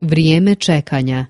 Vrijeme čekanja.